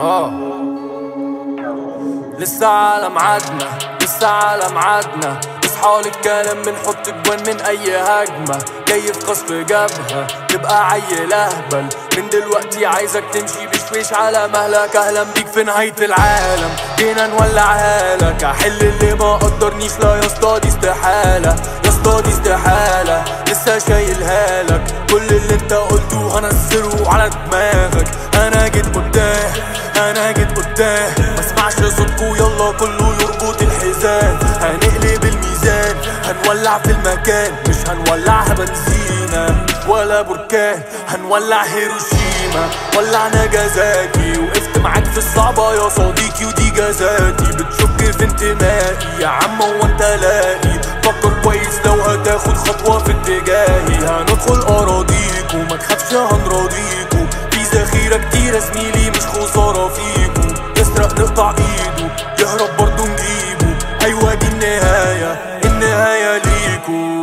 آه. لسه على ميعادنا لسه على ميعادنا اصحى للكلام بنحط جوان من أي هجمة. جاي في قصف جبهة تبقى عيل أهبل. من دلوقتي عايزك تمشي بشويش على مهلك. أهلا بيك في نهاية العالم. جينا نولعها لك أحل اللي ما قدرنيش. لا يا اسطى دي استحالة. يا اسطى دي استحالة. لسه شايلها لك كل اللي أنت قلته هنزله على دماغك. قدام ما اسمعش صوتكو يلا كله يربط الحزام. هنقلب الميزان هنولع في المكان. مش هنولعها بنزينة ولا بركان. هنولع هيروشيما ولع نجازاكي وقفت معاك في الصعبة يا صديقي ودي جزاتي. بتشك في انتمائي يا عم هو انت لاقي فكر كويس لو هتاخد خطوة في اتجاهي. هندخل أراضيكو ما تخافش هنراضيكو. في ذخيرة كتيرة زميلي مش خسارة فيكو. يسرق نقطع ايده يهرب برضه نجيبه. أيوه دي النهاية. النهاية ليكو.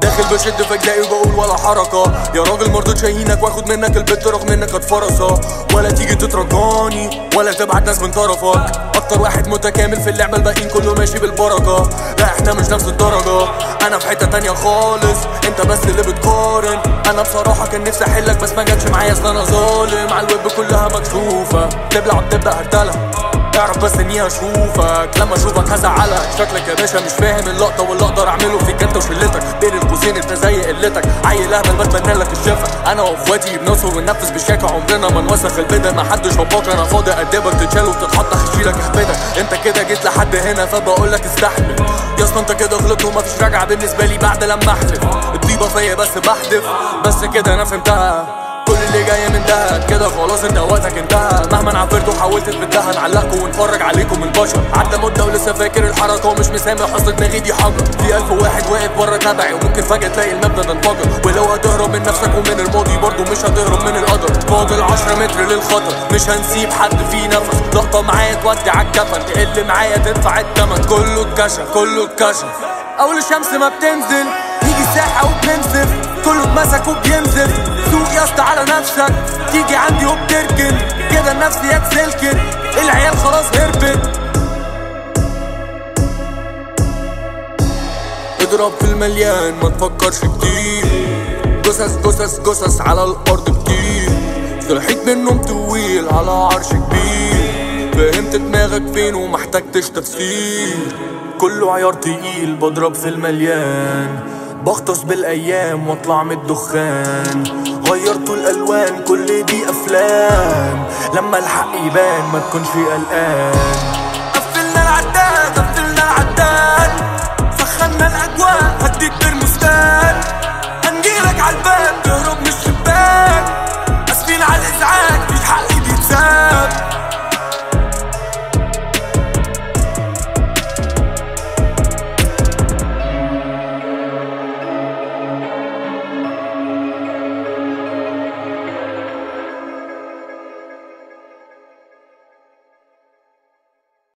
داخل بشد فجلائي وبقول ولا حركة. يا راجل مرضتش اهينك واخد منك البت رغم إنك اتفرصة ولا تيجي تترجاني. ولا تبعت ناس من طرفك. أكتر واحد متكامل في اللعبة الباقيين كله ماشي بالبركة. لا إحنا مش نفس الدرجة. أنا في حتة تانية خالص. أنت بس اللي بتقارن. أنا بصراحة كان نفسي أحلك بس ما جاتش معايا أصل أنا ظالم. على الويب كلها مكشوفة. تبلع وبتبدأ هرتلة. اعرف بس إني أشوفك. لما أشوفك هزعلك شكلك يا باشا مش فاهم اللقطة واللي أقدر أعمله فيك انت وشلتك. بين القوسين انت زي قلتك. عيل أهبل بتمنى لك الشفا. أنا وأخواتي بنصر وننفذ بالشاكة عمرنا ما نوسخ البدا ما حدش باباك أنا فاضي ادبك تتشال وتتحط هشيلك اهبدك أنت كده جيت لحد هنا فبقول لك استحمل. يا أسطى أنت كده غلطت ومفيش رجعة بالنسبة لي بعد لما أحلف. الطيبة فيا بس بحدف. بس كده أنا فهمتها. اللي جاي من ده كده خلاص انت وقتك انتهى. مهما عفرت وحاولت تبدها نعلقكم ونفرج عليكم البشر عدى مدة ولسه فاكر الحركة ومش مسامح اصل دماغي دي حجر. في ألف واحد واقف بره تبعي وممكن فجأة تلاقي المبنى ده انفجر. ولو هتهرب من نفسك ومن الماضي برضه مش هتهرب من القدر. فاضل 10 متر للخطر. مش هنسيب حد فيه نفس. لقطة معايا تودي عالكفن تقل معايا تدفع التمن. كله اتكشف كله اتكشف. أول الشمس ما بتنزل نيجي الساحة وبننزف كله اتمسك وبينزف نفسك تيجي عندي وبتركن. كده النفسيات سلكت العيال خلاص هربت. اضرب في المليان ما تفكرش كتير. جثث جثث جثث على الأرض كتير. صحيت من النوم طويل على عرش كبير. فهمت دماغك فين ومحتاجتش تفسير. كله عيار تقيل بضرب في المليان. بغطس بالأيام واطلع من الدخان. غيرت الألوان كل دي أفلام. لما الحق يبان ما تكونش قلقان.